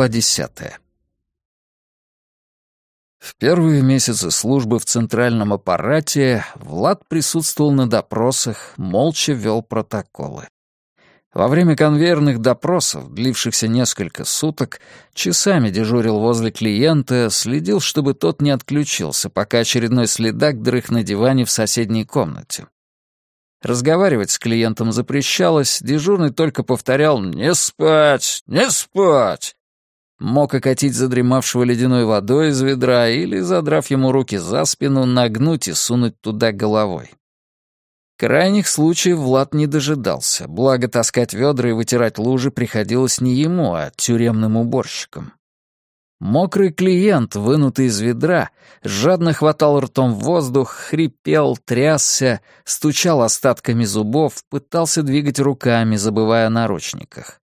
Глава десятая. В первые месяцы службы в центральном аппарате Влад присутствовал на допросах, молча вел протоколы. Во время конвейерных допросов, длившихся несколько суток, часами дежурил возле клиента, следил, чтобы тот не отключился, пока очередной следак дрых на диване в соседней комнате. Разговаривать с клиентом запрещалось, дежурный только повторял «Не спать! Не спать!». Мог окатить задремавшего ледяной водой из ведра или, задрав ему руки за спину, нагнуть и сунуть туда головой. Крайних случаев Влад не дожидался, благо таскать ведра и вытирать лужи приходилось не ему, а тюремным уборщикам. Мокрый клиент, вынутый из ведра, жадно хватал ртом воздух, хрипел, трясся, стучал остатками зубов, пытался двигать руками, забывая о наручниках.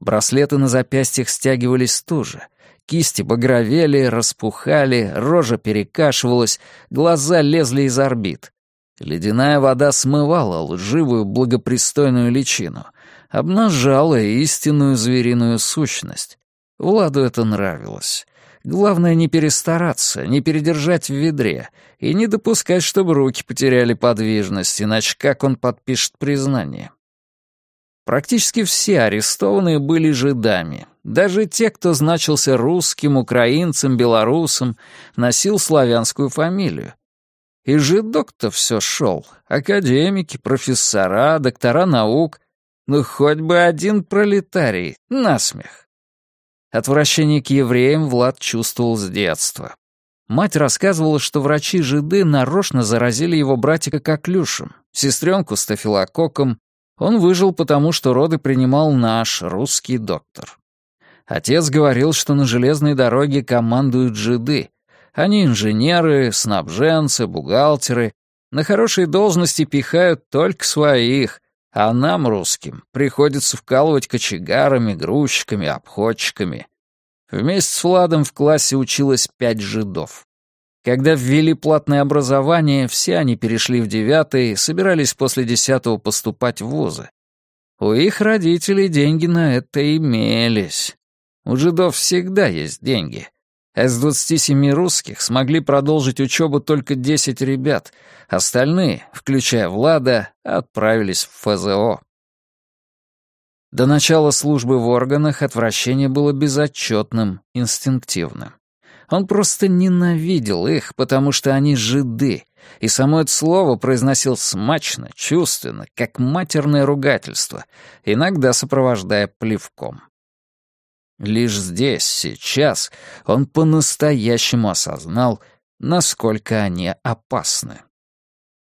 Браслеты на запястьях стягивались туже. Кисти багровели, распухали, рожа перекашивалась, глаза лезли из орбит. Ледяная вода смывала лживую благопристойную личину, обнажала истинную звериную сущность. Владу это нравилось. Главное не перестараться, не передержать в ведре и не допускать, чтобы руки потеряли подвижность, иначе как он подпишет признание. Практически все арестованные были жидами. Даже те, кто значился русским, украинцем, белорусом, носил славянскую фамилию. И жидок-то все шел. Академики, профессора, доктора наук. Ну, хоть бы один пролетарий, насмех. Отвращение к евреям Влад чувствовал с детства. Мать рассказывала, что врачи-жиды нарочно заразили его братика коклюшем, сестренку стафилококком. Он выжил потому, что роды принимал наш, русский доктор. Отец говорил, что на железной дороге командуют жиды, они инженеры, снабженцы, бухгалтеры. На хорошие должности пихают только своих, а нам, русским, приходится вкалывать кочегарами, грузчиками, обходчиками. Вместе с Владом в классе училось пять жидов. Когда ввели платное образование, все они перешли в девятый, собирались после десятого поступать в вузы. У их родителей деньги на это имелись. У жидов всегда есть деньги — из 27 русских смогли продолжить учебу только 10 ребят, остальные, включая Влада, отправились в ФЗО. До начала службы в органах отвращение было безотчетным, инстинктивным. Он просто ненавидел их, потому что они жиды, и само это слово произносил смачно, чувственно, как матерное ругательство, иногда сопровождая плевком. Лишь здесь, сейчас, он по-настоящему осознал, насколько они опасны.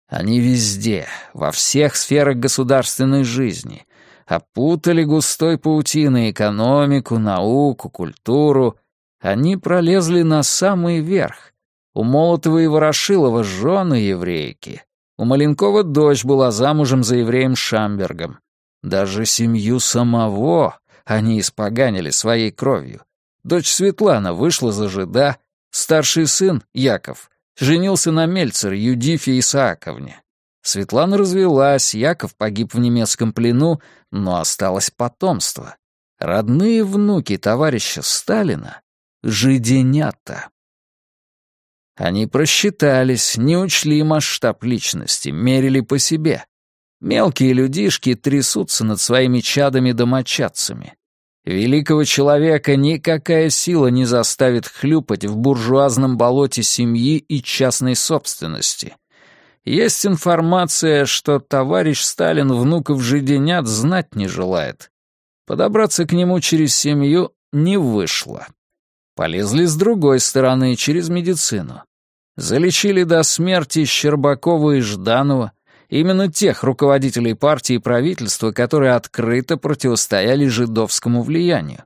Они везде, во всех сферах государственной жизни, опутали густой паутиной экономику, науку, культуру. Они пролезли на самый верх. У Молотова и Ворошилова жены еврейки. У Маленкова дочь была замужем за евреем Шамбергом. Даже семью самого они испоганили своей кровью. Дочь Светлана вышла за жида, старший сын, Яков, женился на Мельцер Юдифе Исааковне. Светлана развелась, Яков погиб в немецком плену, но осталось потомство. Родные внуки товарища Сталина — жиденята. Они просчитались, не учли масштаб личности, мерили по себе. Мелкие людишки трясутся над своими чадами-домочадцами. Великого человека никакая сила не заставит хлюпать в буржуазном болоте семьи и частной собственности. Есть информация, что товарищ Сталин внуков жиденят знать не желает. Подобраться к нему через семью не вышло. Полезли с другой стороны, через медицину. Залечили до смерти Щербакова и Жданова, Именно тех руководителей партии и правительства, которые открыто противостояли жидовскому влиянию.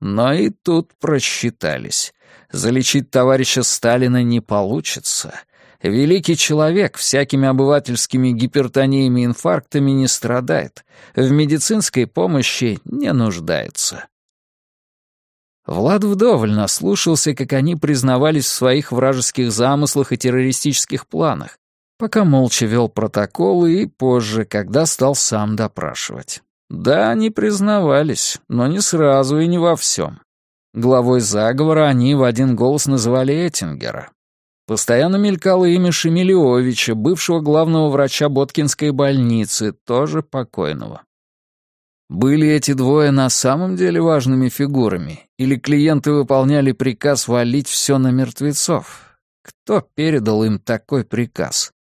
Но и тут просчитались. Залечить товарища Сталина не получится. Великий человек всякими обывательскими гипертониями и инфарктами не страдает, в медицинской помощи не нуждается. Влад вдоволь наслушался, как они признавались в своих вражеских замыслах и террористических планах, пока молча вел протоколы и позже, когда стал сам допрашивать. Да, они признавались, но не сразу и не во всем. Главой заговора они в один голос называли Эттингера. Постоянно мелькало имя Шемилиовича, бывшего главного врача Боткинской больницы, тоже покойного. Были эти двое на самом деле важными фигурами, или клиенты выполняли приказ валить все на мертвецов? Кто передал им такой приказ?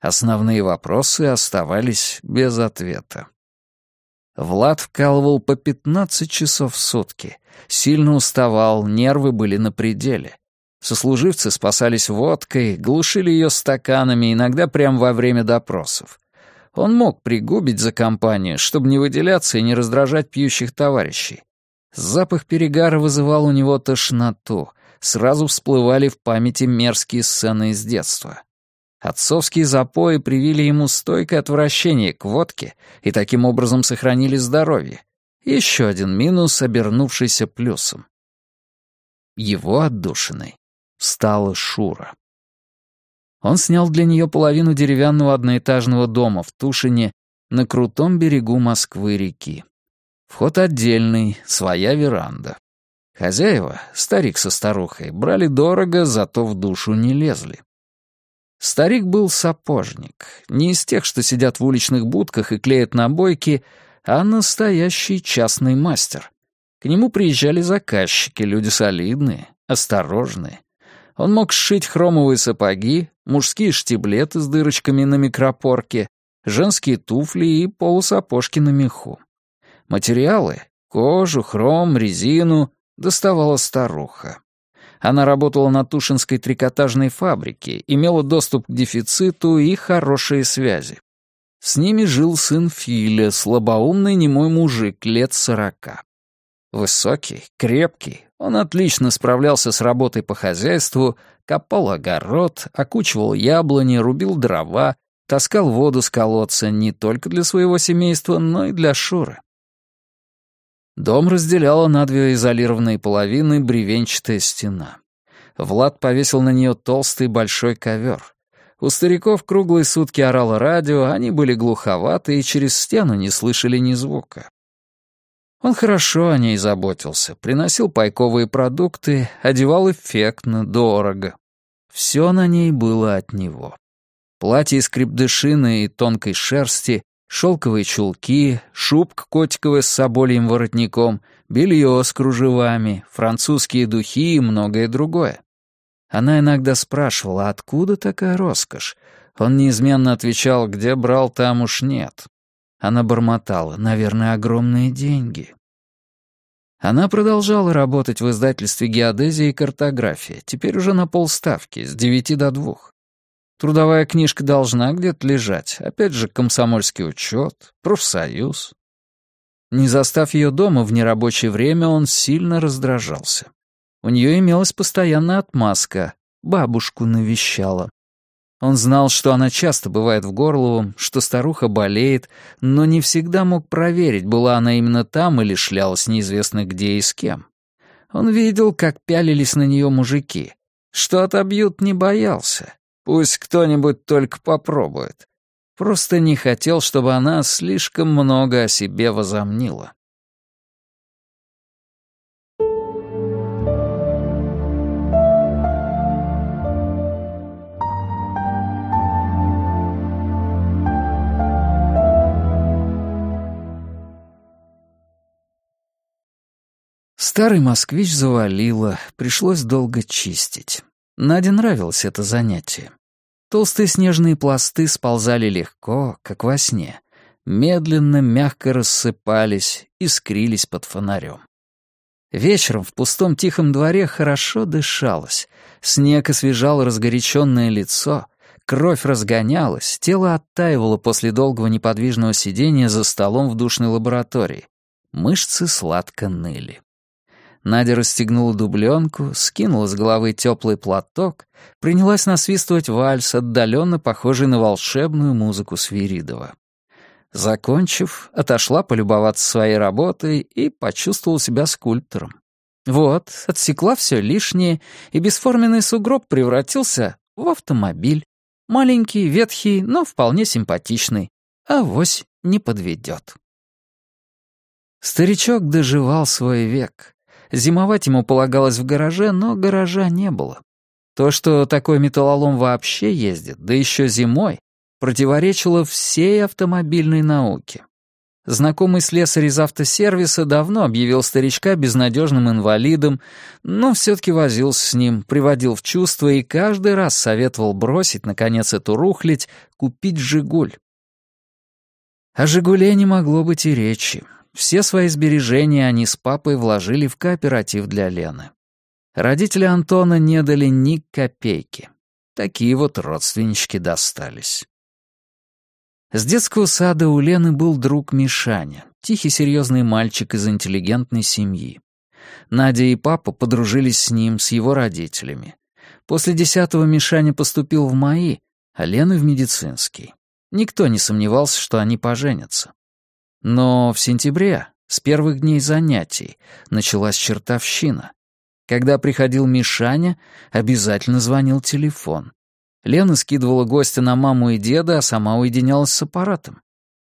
Основные вопросы оставались без ответа. Влад вкалывал по 15 часов в сутки. Сильно уставал, нервы были на пределе. Сослуживцы спасались водкой, глушили ее стаканами, иногда прямо во время допросов. Он мог пригубить за компанию, чтобы не выделяться и не раздражать пьющих товарищей. Запах перегара вызывал у него тошноту. Сразу всплывали в памяти мерзкие сцены из детства. Отцовские запои привили ему стойкое отвращение к водке и таким образом сохранили здоровье. Еще один минус, обернувшийся плюсом. Его отдушиной стала Шура. Он снял для нее половину деревянного одноэтажного дома в Тушине на крутом берегу Москвы-реки. Вход отдельный, своя веранда. Хозяева, старик со старухой, брали дорого, зато в душу не лезли. Старик был сапожник, не из тех, что сидят в уличных будках и клеят набойки, а настоящий частный мастер. К нему приезжали заказчики, люди солидные, осторожные. Он мог сшить хромовые сапоги, мужские штиблеты с дырочками на микропорке, женские туфли и полусапожки на меху. Материалы — кожу, хром, резину — доставала старуха. Она работала на Тушинской трикотажной фабрике, имела доступ к дефициту и хорошие связи. С ними жил сын Филя, слабоумный немой мужик лет сорока. Высокий, крепкий, он отлично справлялся с работой по хозяйству, копал огород, окучивал яблони, рубил дрова, таскал воду с колодца не только для своего семейства, но и для Шуры. Дом разделяла на две изолированные половины бревенчатая стена. Влад повесил на нее толстый большой ковер. У стариков круглые сутки орало радио, они были глуховаты и через стену не слышали ни звука. Он хорошо о ней заботился, приносил пайковые продукты, одевал эффектно, дорого. Все на ней было от него. Платье из крепдышины и тонкой шерсти, шелковые чулки, шубка котиковая с собольем воротником, белье с кружевами, французские духи и многое другое. Она иногда спрашивала, откуда такая роскошь? Он неизменно отвечал, где брал, там уж нет. Она бормотала, наверное, огромные деньги. Она продолжала работать в издательстве «Геодезия и картография», теперь уже на полставки, с девяти до двух. Трудовая книжка должна где-то лежать. Опять же, комсомольский учет, профсоюз. Не застав ее дома в нерабочее время, он сильно раздражался. У нее имелась постоянная отмазка. Бабушку навещала. Он знал, что она часто бывает в Горловом, что старуха болеет, но не всегда мог проверить, была она именно там или шлялась неизвестно где и с кем. Он видел, как пялились на нее мужики. Что отобьют, не боялся. Пусть кто-нибудь только попробует. Просто не хотел, чтобы она слишком много о себе возомнила. Старый москвич завалило, пришлось долго чистить. Наде нравилось это занятие. Толстые снежные пласты сползали легко, как во сне. Медленно, мягко рассыпались, искрились под фонарем. Вечером в пустом тихом дворе хорошо дышалось. Снег освежал разгоряченное лицо, кровь разгонялась, тело оттаивало после долгого неподвижного сидения за столом в душной лаборатории. Мышцы сладко ныли. Надя расстегнула дубленку, скинула с головы теплый платок, принялась насвистывать вальс, отдаленно похожий на волшебную музыку Свиридова. Закончив, отошла полюбоваться своей работой и почувствовала себя скульптором. Вот, отсекла все лишнее, и бесформенный сугроб превратился в автомобиль. Маленький, ветхий, но вполне симпатичный. Авось не подведет. Старичок доживал свой век. Зимовать ему полагалось в гараже, но гаража не было. То, что такой металлолом вообще ездит, да еще зимой, противоречило всей автомобильной науке. Знакомый слесарь из автосервиса давно объявил старичка безнадежным инвалидом, но все-таки возился с ним, приводил в чувство и каждый раз советовал бросить, наконец, эту рухлить, купить «Жигуль». О «Жигуле» не могло быть и речи. Все свои сбережения они с папой вложили в кооператив для Лены. Родители Антона не дали ни копейки. Такие вот родственнички достались. С детского сада у Лены был друг Мишаня, тихий серьезный мальчик из интеллигентной семьи. Надя и папа подружились с ним, с его родителями. После десятого Мишаня поступил в МАИ, а Лена в медицинский. Никто не сомневался, что они поженятся. Но в сентябре, с первых дней занятий, началась чертовщина. Когда приходил Мишаня, обязательно звонил телефон. Лена скидывала гостя на маму и деда, а сама уединялась с аппаратом.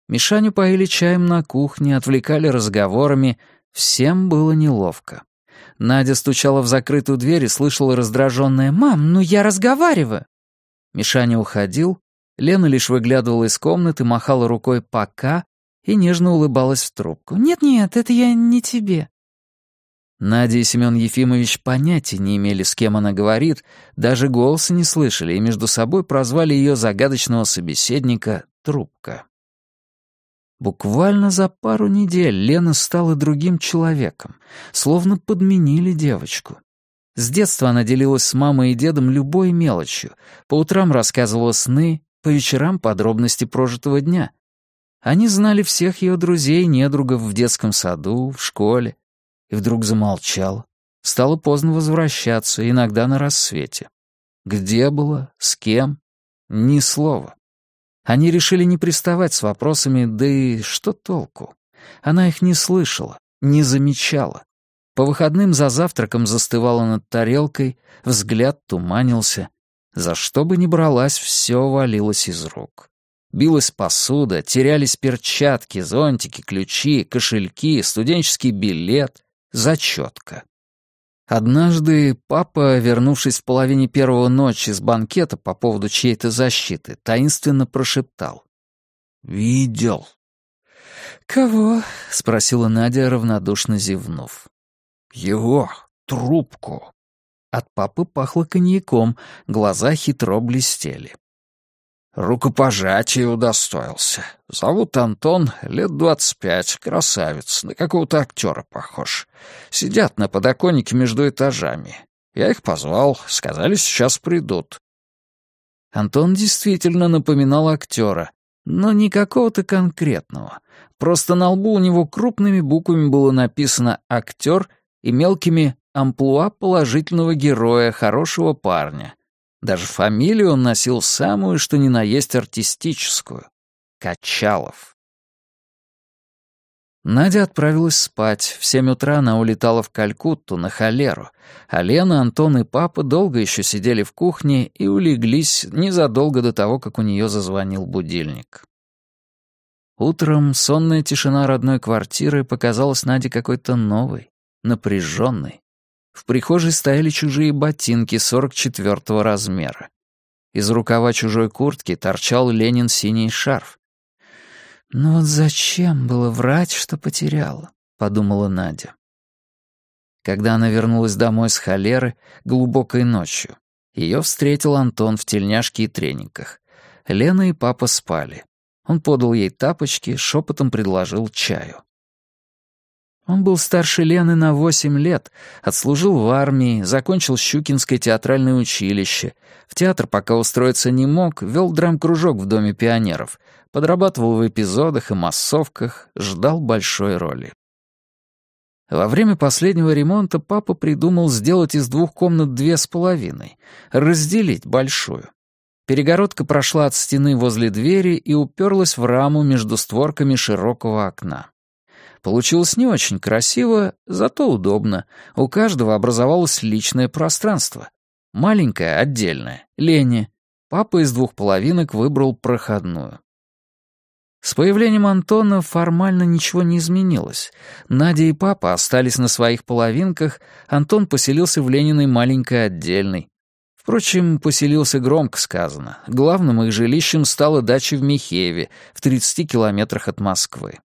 Мишаню поили чаем на кухне, отвлекали разговорами. Всем было неловко. Надя стучала в закрытую дверь и слышала раздраженное «Мам, ну я разговариваю!» Мишаня уходил, Лена лишь выглядывала из комнаты, махала рукой «пока» и нежно улыбалась в трубку. «Нет-нет, это я не тебе». Надя и Семен Ефимович понятия не имели, с кем она говорит, даже голоса не слышали и между собой прозвали ее загадочного собеседника «Трубка». Буквально за пару недель Лена стала другим человеком, словно подменили девочку. С детства она делилась с мамой и дедом любой мелочью, по утрам рассказывала сны, по вечерам подробности прожитого дня. Они знали всех ее друзей недругов в детском саду, в школе, и вдруг замолчала. Стало поздно возвращаться, иногда на рассвете. Где было, с кем? Ни слова. Они решили не приставать с вопросами, да и что толку? Она их не слышала, не замечала. По выходным за завтраком застывала над тарелкой, взгляд туманился. За что бы ни бралась, все валилось из рук. Билась посуда, терялись перчатки, зонтики, ключи, кошельки, студенческий билет зачетка. Однажды папа, вернувшись в половине первого ночи с банкета по поводу чьей-то защиты, таинственно прошептал. «Видел». «Кого?» — спросила Надя, равнодушно зевнув. «Его, трубку». От папы пахло коньяком, глаза хитро блестели. Рукопожатия удостоился. Зовут Антон, лет двадцать пять, красавец, на какого-то актера похож. Сидят на подоконнике между этажами. Я их позвал, сказали, сейчас придут. Антон действительно напоминал актера, но не какого-то конкретного. Просто на лбу у него крупными буквами было написано «актер» и мелкими «амплуа положительного героя, хорошего парня», даже фамилию он носил самую, что ни на есть артистическую — Качалов. Надя отправилась спать. В семь утра она улетала в Калькутту на холеру, а Лена, Антон и папа долго еще сидели в кухне и улеглись незадолго до того, как у нее зазвонил будильник. Утром сонная тишина родной квартиры показалась Наде какой-то новой, напряженной. В прихожей стояли чужие ботинки 44-го размера. Из рукава чужой куртки торчал Ленин синий шарф. «Ну вот зачем было врать, что потеряла?» — подумала Надя. Когда она вернулась домой с холеры глубокой ночью, ее встретил Антон в тельняшке и трениках. Лена и папа спали. Он подал ей тапочки, шепотом предложил чаю. Он был старше Лены на восемь лет, отслужил в армии, закончил Щукинское театральное училище. В театр пока устроиться не мог, вел драм-кружок в Доме пионеров, подрабатывал в эпизодах и массовках, ждал большой роли. Во время последнего ремонта папа придумал сделать из двух комнат две с половиной, разделить большую. Перегородка прошла от стены возле двери и уперлась в раму между створками широкого окна. Получилось не очень красиво, зато удобно. У каждого образовалось личное пространство. Маленькое, отдельное, Лене. Папа из двух половинок выбрал проходную. С появлением Антона формально ничего не изменилось. Надя и папа остались на своих половинках, Антон поселился в Лениной маленькой отдельной. Впрочем, поселился громко сказано. Главным их жилищем стала дача в Михееве, в 30 километрах от Москвы.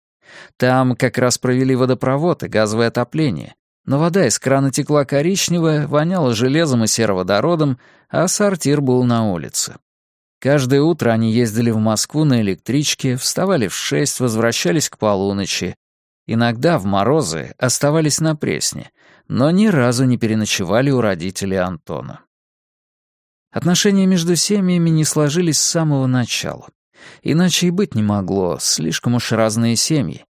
Там как раз провели водопровод и газовое отопление. Но вода из крана текла коричневая, воняла железом и сероводородом, а сортир был на улице. Каждое утро они ездили в Москву на электричке, вставали в шесть, возвращались к полуночи. Иногда в морозы оставались на Пресне, но ни разу не переночевали у родителей Антона. Отношения между семьями не сложились с самого начала. Иначе и быть не могло, слишком уж разные семьи.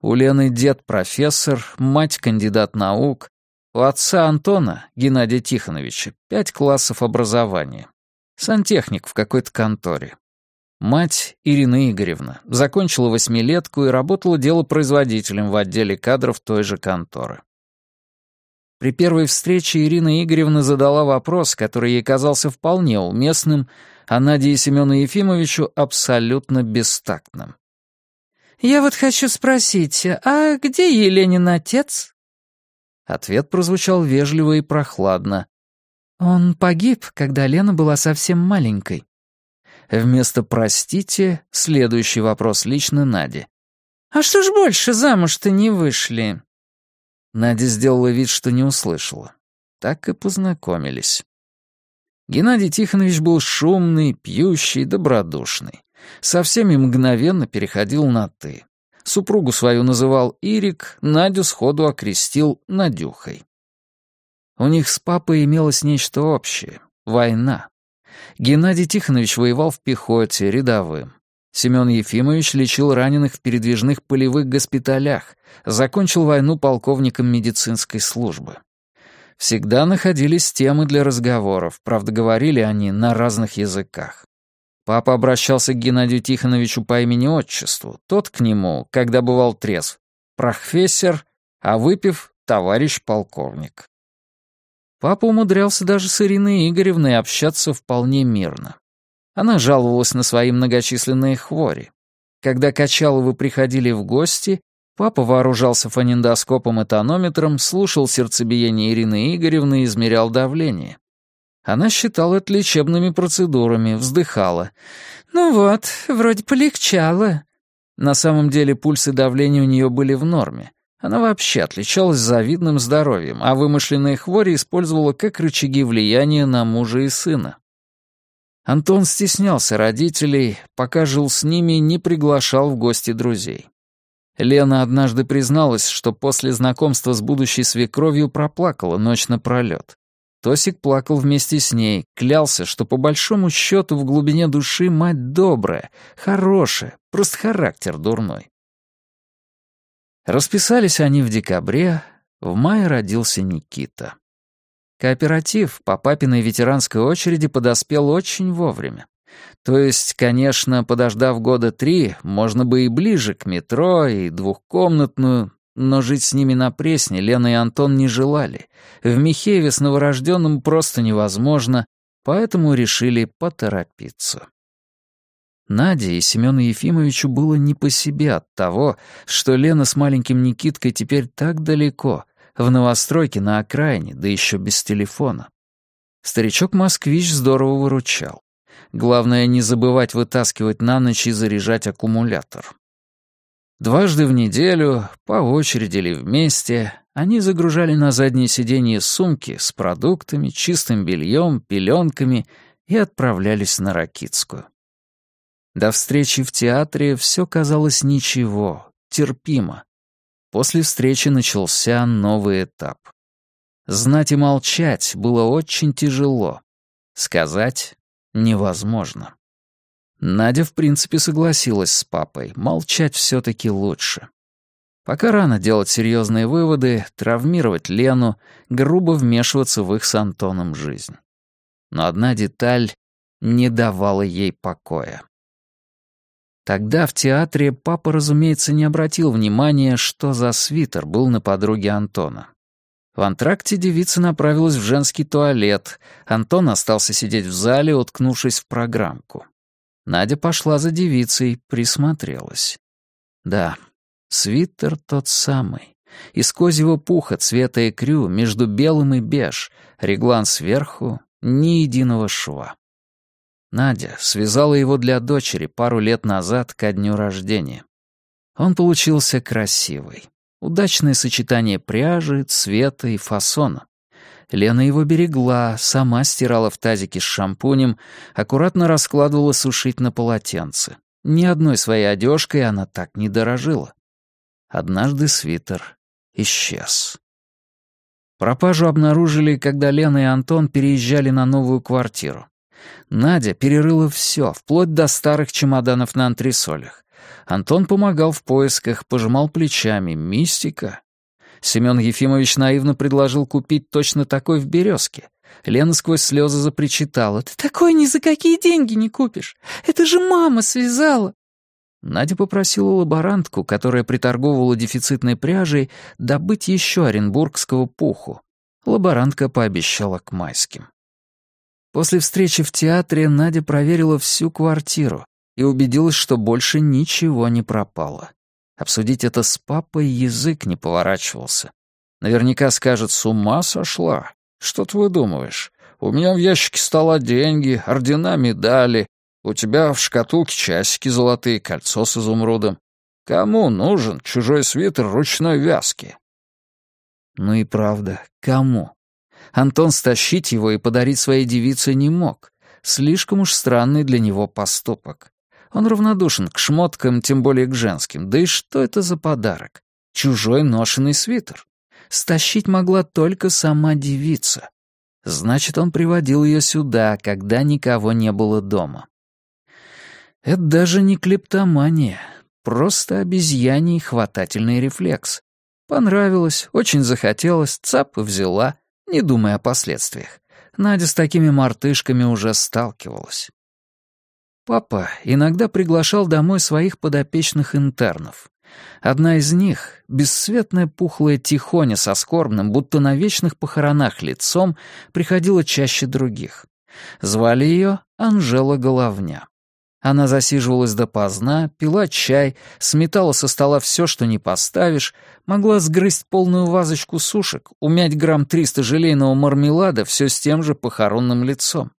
У Лены дед профессор, мать кандидат наук, у отца Антона, Геннадия Тихоновича, пять классов образования. Сантехник в какой-то конторе. Мать, Ирина Игоревна, закончила восьмилетку и работала делопроизводителем в отделе кадров той же конторы. При первой встрече Ирина Игоревна задала вопрос, который ей казался вполне уместным, а Наде Семену Ефимовичу абсолютно бестактным. «Я вот хочу спросить, а где Еленин отец?» Ответ прозвучал вежливо и прохладно. Он погиб, когда Лена была совсем маленькой. Вместо «простите» следующий вопрос лично Наде. «А что ж больше замуж-то не вышли?» Надя сделала вид, что не услышала. Так и познакомились. Геннадий Тихонович был шумный, пьющий, добродушный. Со всеми мгновенно переходил на «ты». Супругу свою называл Ирик, Надю сходу окрестил Надюхой. У них с папой имелось нечто общее — война. Геннадий Тихонович воевал в пехоте, рядовым. Семен Ефимович лечил раненых в передвижных полевых госпиталях, закончил войну полковником медицинской службы. Всегда находились темы для разговоров, правда, говорили они на разных языках. Папа обращался к Геннадию Тихоновичу по имени-отчеству, тот к нему, когда бывал трезв, профессор, а выпив — товарищ полковник. Папа умудрялся даже с Ириной Игоревной общаться вполне мирно. Она жаловалась на свои многочисленные хвори. Когда Качаловы приходили в гости, папа вооружался фонендоскопом и тонометром, слушал сердцебиение Ирины Игоревны и измерял давление. Она считала это лечебными процедурами, вздыхала. «Ну вот, вроде полегчало». На самом деле пульс и давление у нее были в норме. Она вообще отличалась завидным здоровьем, а вымышленные хвори использовала как рычаги влияния на мужа и сына. Антон стеснялся родителей, пока жил с ними, не приглашал в гости друзей. Лена однажды призналась, что после знакомства с будущей свекровью проплакала ночь напролёт. Тосик плакал вместе с ней, клялся, что по большому счету в глубине души мать добрая, хорошая, просто характер дурной. Расписались они в декабре, в мае родился Никита. Кооператив по папиной ветеранской очереди подоспел очень вовремя. То есть, конечно, подождав года три, можно бы и ближе к метро, и двухкомнатную, но жить с ними на Пресне Лена и Антон не желали. В Михееве с новорожденным просто невозможно, поэтому решили поторопиться. Наде и Семену Ефимовичу было не по себе от того, что Лена с маленьким Никиткой теперь так далеко, в новостройке на окраине, да еще без телефона. Старичок-москвич здорово выручал. Главное, не забывать вытаскивать на ночь и заряжать аккумулятор. Дважды в неделю, по очереди или вместе, они загружали на заднее сиденье сумки с продуктами, чистым бельем, пеленками и отправлялись на Ракитскую. До встречи в театре все казалось ничего, терпимо. После встречи начался новый этап. Знать и молчать было очень тяжело. Сказать невозможно. Надя, в принципе, согласилась с папой. Молчать все-таки лучше. Пока рано делать серьезные выводы, травмировать Лену, грубо вмешиваться в их с Антоном жизнь. Но одна деталь не давала ей покоя. Тогда в театре папа, разумеется, не обратил внимания, что за свитер был на подруге Антона. В антракте девица направилась в женский туалет. Антон остался сидеть в зале, уткнувшись в программку. Надя пошла за девицей, присмотрелась. Да, свитер тот самый. Из козьего пуха цвета икрю между белым и беж, реглан сверху, ни единого шва. Надя связала его для дочери пару лет назад ко дню рождения. Он получился красивый. Удачное сочетание пряжи, цвета и фасона. Лена его берегла, сама стирала в тазике с шампунем, аккуратно раскладывала сушить на полотенце. Ни одной своей одежкой она так не дорожила. Однажды свитер исчез. Пропажу обнаружили, когда Лена и Антон переезжали на новую квартиру. Надя перерыла все, вплоть до старых чемоданов на антресолях. Антон помогал в поисках, пожимал плечами. Мистика. Семен Ефимович наивно предложил купить точно такой в «Березке». Лена сквозь слезы запричитала. «Ты такой ни за какие деньги не купишь! Это же мама связала!» Надя попросила лаборантку, которая приторговывала дефицитной пряжей, добыть еще оренбургского пуху. Лаборантка пообещала к майским. После встречи в театре Надя проверила всю квартиру и убедилась, что больше ничего не пропало. Обсудить это с папой язык не поворачивался. Наверняка скажет, с ума сошла. Что ты выдумываешь? У меня в ящике стола деньги, ордена, медали. У тебя в шкатулке часики золотые, кольцо с изумрудом. Кому нужен чужой свитер ручной вязки? Ну и правда, кому? Антон стащить его и подарить своей девице не мог. Слишком уж странный для него поступок. Он равнодушен к шмоткам, тем более к женским. Да и что это за подарок? Чужой ношеный свитер. Стащить могла только сама девица. Значит, он приводил ее сюда, когда никого не было дома. Это даже не клептомания, просто обезьяний хватательный рефлекс. Понравилось, очень захотелось, цап взяла, не думая о последствиях. Надя с такими мартышками уже сталкивалась. Папа иногда приглашал домой своих подопечных интернов. Одна из них, бесцветная пухлая тихоня со скорбным, будто на вечных похоронах лицом, приходила чаще других. Звали ее Анжела Головня. Она засиживалась допоздна, пила чай, сметала со стола все, что не поставишь, могла сгрызть полную вазочку сушек, умять грамм триста желейного мармелада все с тем же похоронным лицом.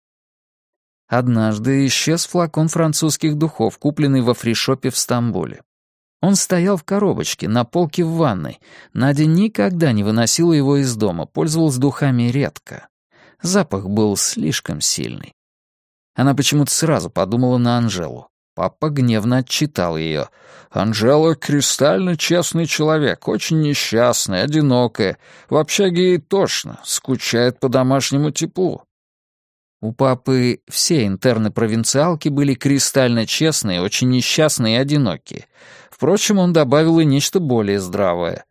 Однажды исчез флакон французских духов, купленный во фришопе в Стамбуле. Он стоял в коробочке, на полке в ванной. Надя никогда не выносила его из дома, пользовалась духами редко. Запах был слишком сильный. Она почему-то сразу подумала на Анжелу. Папа гневно отчитал ее. «Анжела — кристально честный человек, очень несчастная, одинокая. В общаге ей тошно, скучает по домашнему теплу». У папы все интерны-провинциалки были кристально честные, очень несчастные и одинокие. Впрочем, он добавил и нечто более здравое.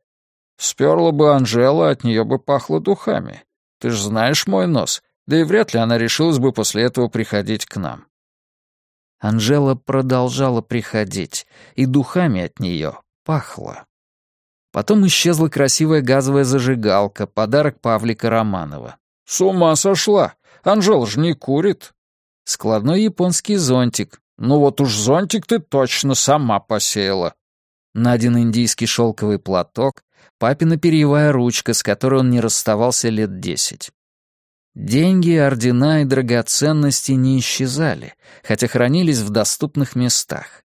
«Сперла бы Анжела, от нее бы пахло духами. Ты ж знаешь мой нос. Да и вряд ли она решилась бы после этого приходить к нам. Анжела продолжала приходить, и духами от нее пахло. Потом исчезла красивая газовая зажигалка, подарок Павлика Романова. «С ума сошла! Анжела же не курит!» Складной японский зонтик. «Ну вот уж зонтик ты точно сама посеяла!» Надин индийский шелковый платок, папина перьевая ручка, с которой он не расставался лет десять. Деньги, ордена и драгоценности не исчезали, хотя хранились в доступных местах.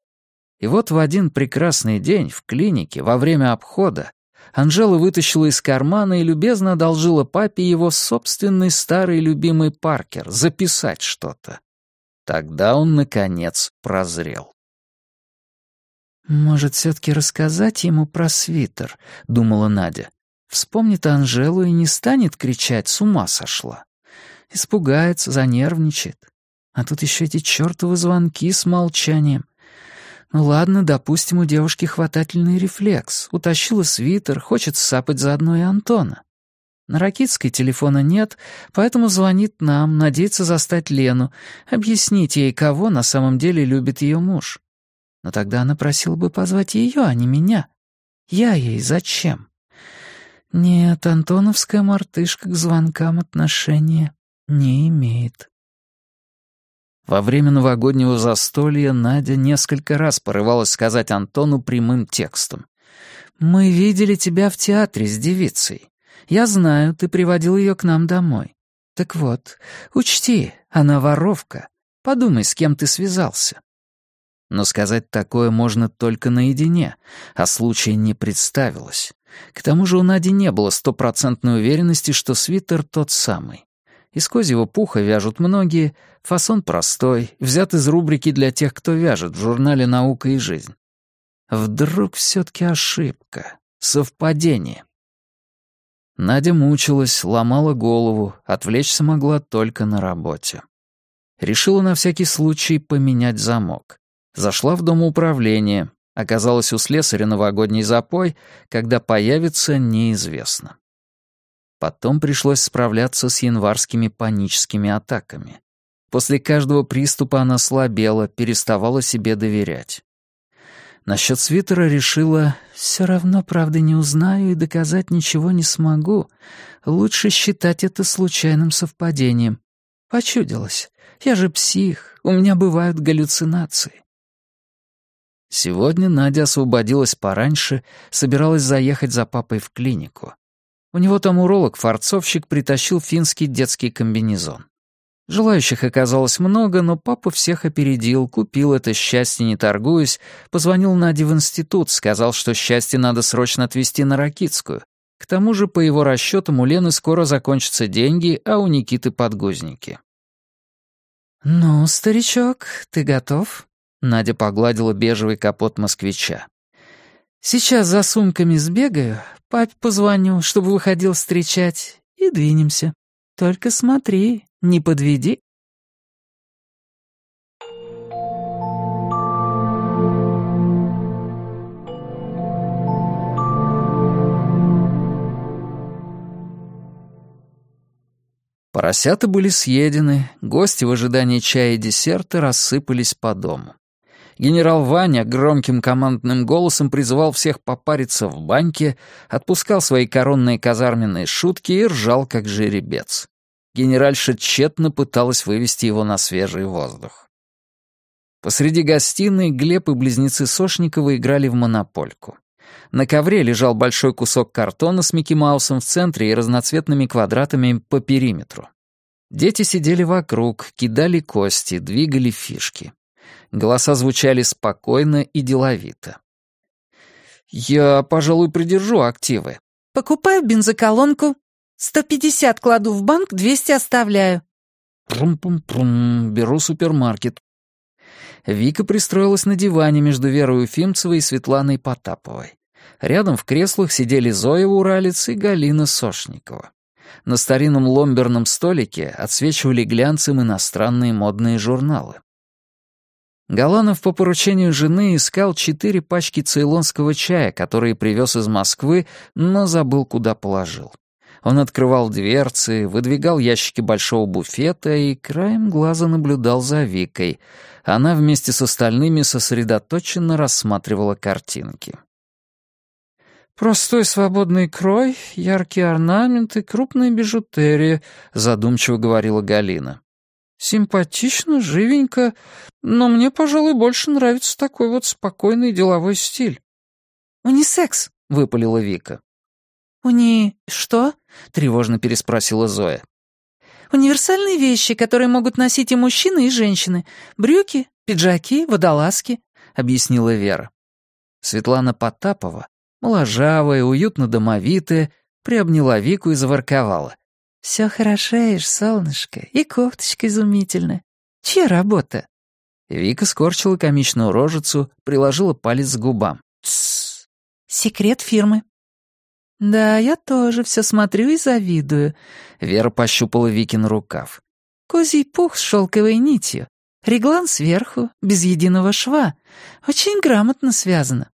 И вот в один прекрасный день в клинике во время обхода Анжела вытащила из кармана и любезно одолжила папе его собственный старый любимый Паркер записать что-то. Тогда он, наконец, прозрел. «Может, все-таки рассказать ему про свитер?» — думала Надя. «Вспомнит Анжелу и не станет кричать «с ума сошла». Испугается, занервничает. А тут еще эти чертовы звонки с молчанием. Ну ладно, допустим, у девушки хватательный рефлекс. Утащила свитер, хочет сапать заодно и Антона. На Ракитской телефона нет, поэтому звонит нам, надеется застать Лену, объяснить ей, кого на самом деле любит ее муж. Но тогда она просила бы позвать ее, а не меня. Я ей зачем? Нет, антоновская мартышка к звонкам отношения не имеет. Во время новогоднего застолья Надя несколько раз порывалась сказать Антону прямым текстом. «Мы видели тебя в театре с девицей. Я знаю, ты приводил ее к нам домой. Так вот, учти, она воровка. Подумай, с кем ты связался». Но сказать такое можно только наедине, а случая не представилось. К тому же у Нади не было стопроцентной уверенности, что свитер тот самый. Из козьего пуха вяжут многие, фасон простой, взят из рубрики для тех, кто вяжет в журнале «Наука и жизнь». Вдруг все-таки ошибка, совпадение. Надя мучилась, ломала голову, отвлечься могла только на работе. Решила на всякий случай поменять замок. Зашла в дом управления. Оказалось, у слесаря новогодний запой, когда появится, неизвестно. Потом пришлось справляться с январскими паническими атаками. После каждого приступа она слабела, переставала себе доверять. Насчет свитера решила, все равно правды не узнаю и доказать ничего не смогу. Лучше считать это случайным совпадением. Почудилась. Я же псих, у меня бывают галлюцинации. Сегодня Надя освободилась пораньше, собиралась заехать за папой в клинику. У него там уролог-фарцовщик притащил финский детский комбинезон. Желающих оказалось много, но папа всех опередил, купил это счастье, не торгуясь, позвонил Наде в институт, сказал, что счастье надо срочно отвезти на Ракитскую. К тому же, по его расчетам, у Лены скоро закончатся деньги, а у Никиты подгузники. «Ну, старичок, ты готов?» Надя погладила бежевый капот москвича. «Сейчас за сумками сбегаю, Папе позвоню, чтобы выходил встречать, и двинемся. Только смотри, не подведи». Поросята были съедены, гости в ожидании чая и десерта рассыпались по дому. Генерал Ваня громким командным голосом призывал всех попариться в баньке, отпускал свои коронные казарменные шутки и ржал, как жеребец. Генеральша тщетно пыталась вывести его на свежий воздух. Посреди гостиной Глеб и близнецы Сошникова играли в монопольку. На ковре лежал большой кусок картона с Микки Маусом в центре и разноцветными квадратами по периметру. Дети сидели вокруг, кидали кости, двигали фишки. Голоса звучали спокойно и деловито. «Я, пожалуй, придержу активы». «Покупаю бензоколонку. 150 кладу в банк, 200 оставляю». «Прум-пум-прум, беру супермаркет». Вика пристроилась на диване между Верой Уфимцевой и Светланой Потаповой. Рядом в креслах сидели Зоя Уралец и Галина Сошникова. На старинном ломберном столике отсвечивали глянцем иностранные модные журналы. Галанов по поручению жены искал четыре пачки цейлонского чая, которые привез из Москвы, но забыл, куда положил. Он открывал дверцы, выдвигал ящики большого буфета и краем глаза наблюдал за Викой. Она вместе с остальными сосредоточенно рассматривала картинки. «Простой свободный крой, яркие орнаменты, крупная бижутерия», — задумчиво говорила Галина. Симпатично, живенько, но мне, пожалуй, больше нравится такой вот спокойный деловой стиль. «Унисекс», — выпалила Вика. «Уни... что?» — тревожно переспросила Зоя. «Универсальные вещи, которые могут носить и мужчины, и женщины. Брюки, пиджаки, водолазки», — объяснила Вера. Светлана Потапова, моложавая, уютно домовитая, приобняла Вику и заворковала. «Все хорошеешь, солнышко, и кофточка изумительная. Чья работа?» Вика скорчила комичную рожицу, приложила палец к губам. «Тссс. Секрет фирмы». «Да, я тоже все смотрю и завидую». Вера пощупала Викин рукав. «Козий пух с шелковой нитью. Реглан сверху, без единого шва. Очень грамотно связано».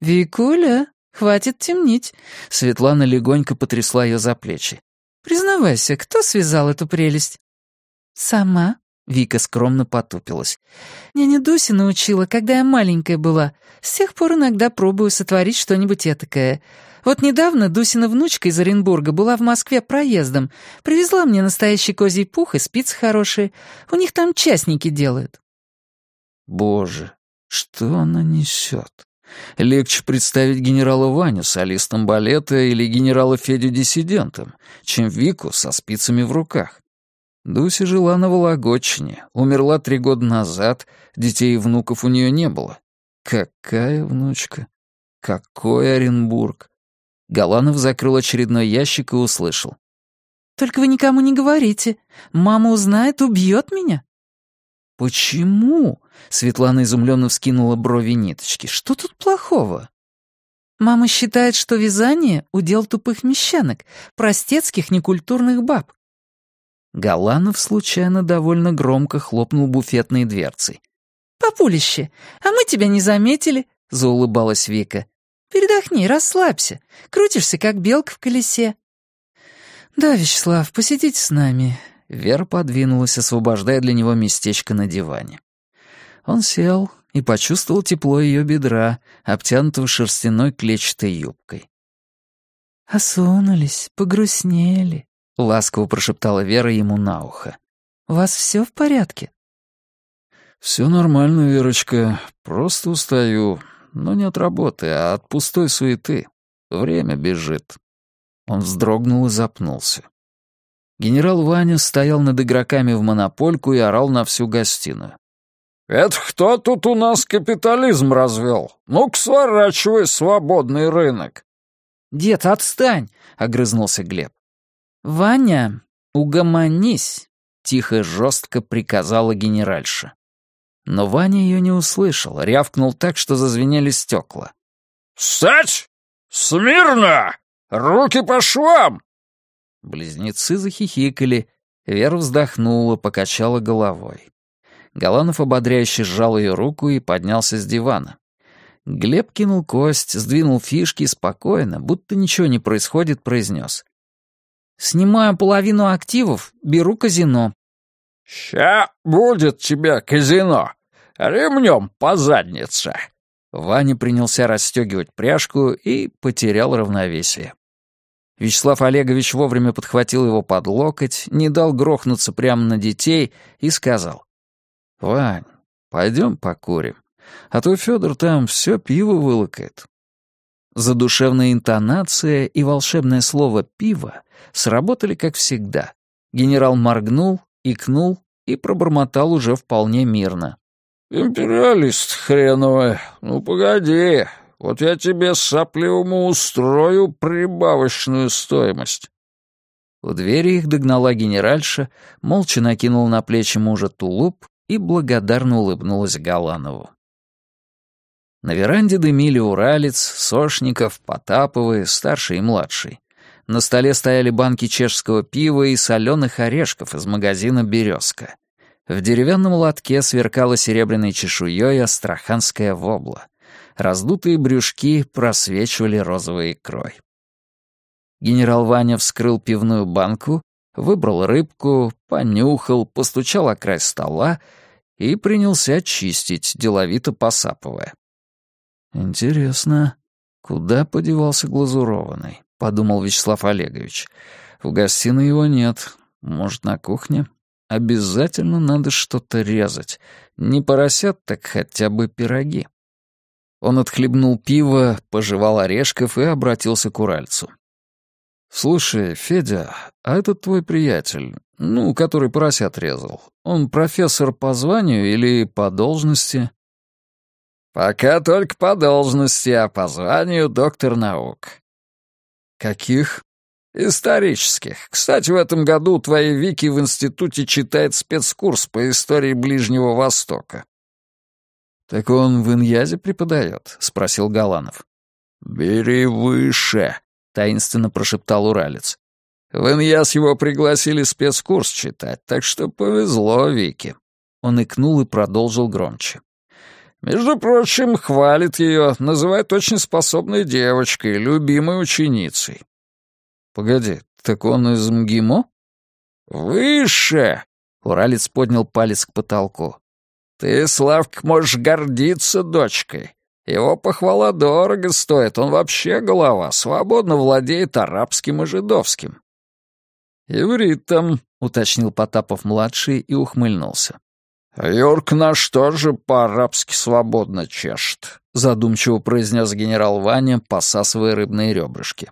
«Викуля, хватит темнить». Светлана легонько потрясла ее за плечи. Признавайся, кто связал эту прелесть?» «Сама», Вика скромно потупилась. «Няня Дуся научила, когда я маленькая была. С тех пор иногда пробую сотворить что-нибудь этакое. Вот недавно Дусина внучка из Оренбурга была в Москве проездом. Привезла мне настоящий козий пух и спицы хорошие. У них там частники делают». «Боже, что она несет? Легче представить генерала Ваню солистом балета или генерала Федю диссидентом, чем Вику со спицами в руках. Дуся жила на Вологодчине, умерла три года назад, детей и внуков у нее не было. Какая внучка? Какой Оренбург? Галанов закрыл очередной ящик и услышал. «Только вы никому не говорите. Мама узнает, убьет меня». «Почему?» — Светлана изумленно вскинула брови ниточки. «Что тут плохого?» «Мама считает, что вязание — удел тупых мещанок, простецких некультурных баб. Галанов случайно довольно громко хлопнул буфетной дверцей. «Папулище, а мы тебя не заметили», — заулыбалась Вика. «Передохни, расслабься. Крутишься, как белка в колесе». «Да, Вячеслав, посидите с нами». Вера подвинулась, освобождая для него местечко на диване. Он сел и почувствовал тепло ее бедра, обтянутого шерстяной клетчатой юбкой. «Осунулись, погрустнели», — ласково прошептала Вера ему на ухо. «У вас все в порядке?» «Все нормально, Верочка. Просто устаю. Но не от работы, а от пустой суеты. Время бежит». Он вздрогнул и запнулся. Генерал Ваня стоял над игроками в монопольку и орал на всю гостиную. «Это кто тут у нас капитализм развел? Ну-ка сворачивай свободный рынок!» «Дед, отстань!» — огрызнулся Глеб. «Ваня, угомонись!» — тихо и жестко приказала генеральша. Но Ваня ее не услышал, рявкнул так, что зазвенели стекла. «Встать! Смирно! Руки по швам!» Близнецы захихикали, Вера вздохнула, покачала головой. Галанов ободряюще сжал ее руку и поднялся с дивана. Глеб кинул кость, сдвинул фишки и спокойно, будто ничего не происходит, произнес. Снимаю половину активов, беру казино». «Ща будет тебе казино. Ремнем по заднице». Ваня принялся расстегивать пряжку и потерял равновесие. Вячеслав Олегович вовремя подхватил его под локоть, не дал грохнуться прямо на детей и сказал. «Вань, пойдем покурим, а то Федор там все пиво вылокает». Задушевная интонация и волшебное слово «пиво» сработали как всегда. Генерал моргнул, икнул и пробормотал уже вполне мирно. «Империалист хреновый, ну погоди, вот я тебе сопливому устрою прибавочную стоимость». У двери их догнала генеральша, молча накинула на плечи мужа тулуп и благодарно улыбнулась Галанову. На веранде дымили Уралец, Сошников, Потаповы, старший и младший. На столе стояли банки чешского пива и соленых орешков из магазина «Березка». В деревянном лотке сверкала серебряной чешуей астраханская вобла. Раздутые брюшки просвечивали розовой икрой. Генерал Ваня вскрыл пивную банку, выбрал рыбку, понюхал, постучал о край стола и принялся чистить, деловито посапывая. «Интересно, куда подевался глазурованный?» — подумал Вячеслав Олегович. «В гостиной его нет. Может, на кухне? Обязательно надо что-то резать. Не поросят, так хотя бы пироги». Он отхлебнул пиво, пожевал орешков и обратился к Уральцу. «Слушай, Федя, а этот твой приятель, ну, который поросят резал, он профессор по званию или по должности?» «Пока только по должности, а по званию доктор наук». «Каких?» «Исторических. Кстати, в этом году твоей Вики в институте читает спецкурс по истории Ближнего Востока». «Так он в Иньязе преподает?» — спросил Галанов. «Бери выше», — таинственно прошептал Уралец. «В Иньяз его пригласили спецкурс читать, так что повезло Вике». Он икнул и продолжил громче. Между прочим, хвалит ее, называет очень способной девочкой, любимой ученицей. Погоди, так он из МГИМО? Выше! Уралец поднял палец к потолку. «Ты, Славка, можешь гордиться дочкой. Его похвала дорого стоит, он вообще голова, свободно владеет арабским и жидовским». «Ивритом», — уточнил Потапов-младший и ухмыльнулся. «Юрк наш тоже по-арабски свободно чешет», — задумчиво произнес генерал Ваня, посасывая рыбные ребрышки.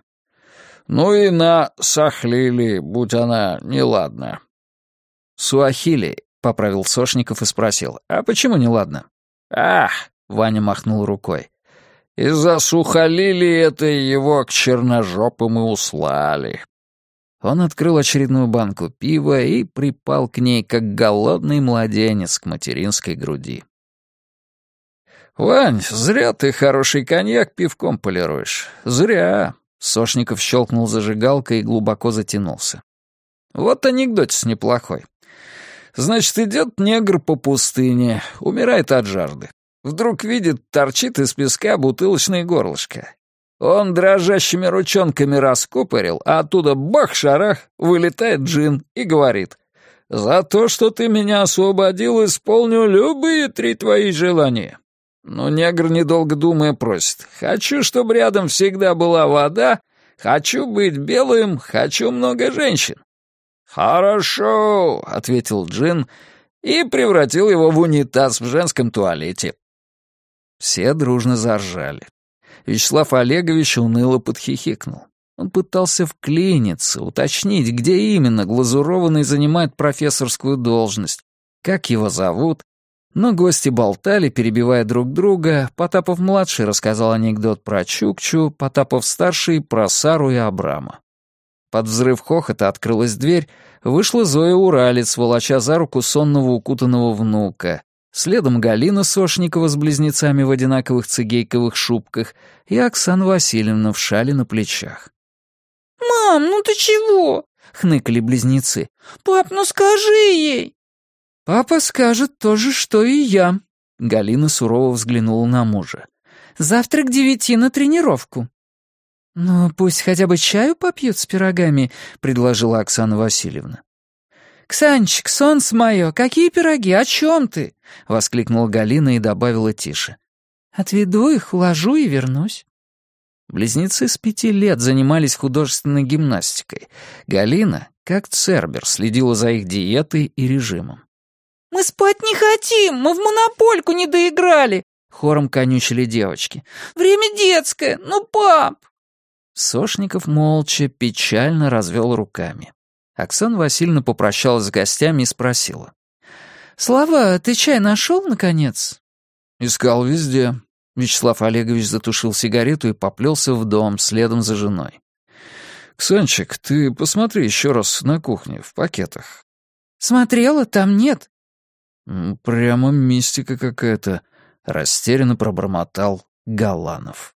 «Ну и на Сахлили, будь она неладная». «Суахили», — поправил Сошников и спросил, «а почему неладно?» «Ах!» — Ваня махнул рукой. «Из-за Сухалили это его к черножопым и услали. Он открыл очередную банку пива и припал к ней, как голодный младенец к материнской груди. «Вань, зря ты хороший коньяк пивком полируешь. Зря!» Сошников щелкнул зажигалкой и глубоко затянулся. «Вот анекдотец неплохой. Значит, идет негр по пустыне, умирает от жажды. Вдруг видит, торчит из песка бутылочное горлышко. Он дрожащими ручонками раскупорил, а оттуда бах-шарах вылетает джин и говорит, «За то, что ты меня освободил, исполню любые три твои желания». Но негр, недолго думая, просит, «Хочу, чтобы рядом всегда была вода, хочу быть белым, хочу много женщин». «Хорошо», — ответил джин и превратил его в унитаз в женском туалете. Все дружно заржали. Вячеслав Олегович уныло подхихикнул. Он пытался вклиниться, уточнить, где именно глазурованный занимает профессорскую должность, как его зовут, но гости болтали, перебивая друг друга. Потапов-младший рассказал анекдот про Чукчу, Потапов-старший — про Сару и Абрама. Под взрыв хохота открылась дверь, вышла Зоя Уралец, волоча за руку сонного укутанного внука, Следом Галина Сошникова с близнецами в одинаковых цигейковых шубках и Оксана Васильевна в шале на плечах. «Мам, ну ты чего?» — хныкали близнецы. «Пап, ну скажи ей!» «Папа скажет то же, что и я», — Галина сурово взглянула на мужа. «Завтра к девяти на тренировку». «Ну, пусть хотя бы чаю попьют с пирогами», — предложила Оксана Васильевна. «Ксанчик, солнце мое, какие пироги, о чем ты?» — воскликнула Галина и добавила тише. «Отведу их, уложу и вернусь». Близнецы с пяти лет занимались художественной гимнастикой. Галина, как Цербер, следила за их диетой и режимом. «Мы спать не хотим, мы в монопольку не доиграли!» Хором конючили девочки. «Время детское, ну, пап!» Сошников молча, печально развел руками. Оксана Васильевна попрощалась с гостями и спросила. «Слава, ты чай нашел, наконец?» «Искал везде». Вячеслав Олегович затушил сигарету и поплелся в дом следом за женой. «Ксанчик, ты посмотри еще раз на кухне, в пакетах». «Смотрела, там нет». «Прямо мистика какая-то», — растерянно пробормотал Галанов.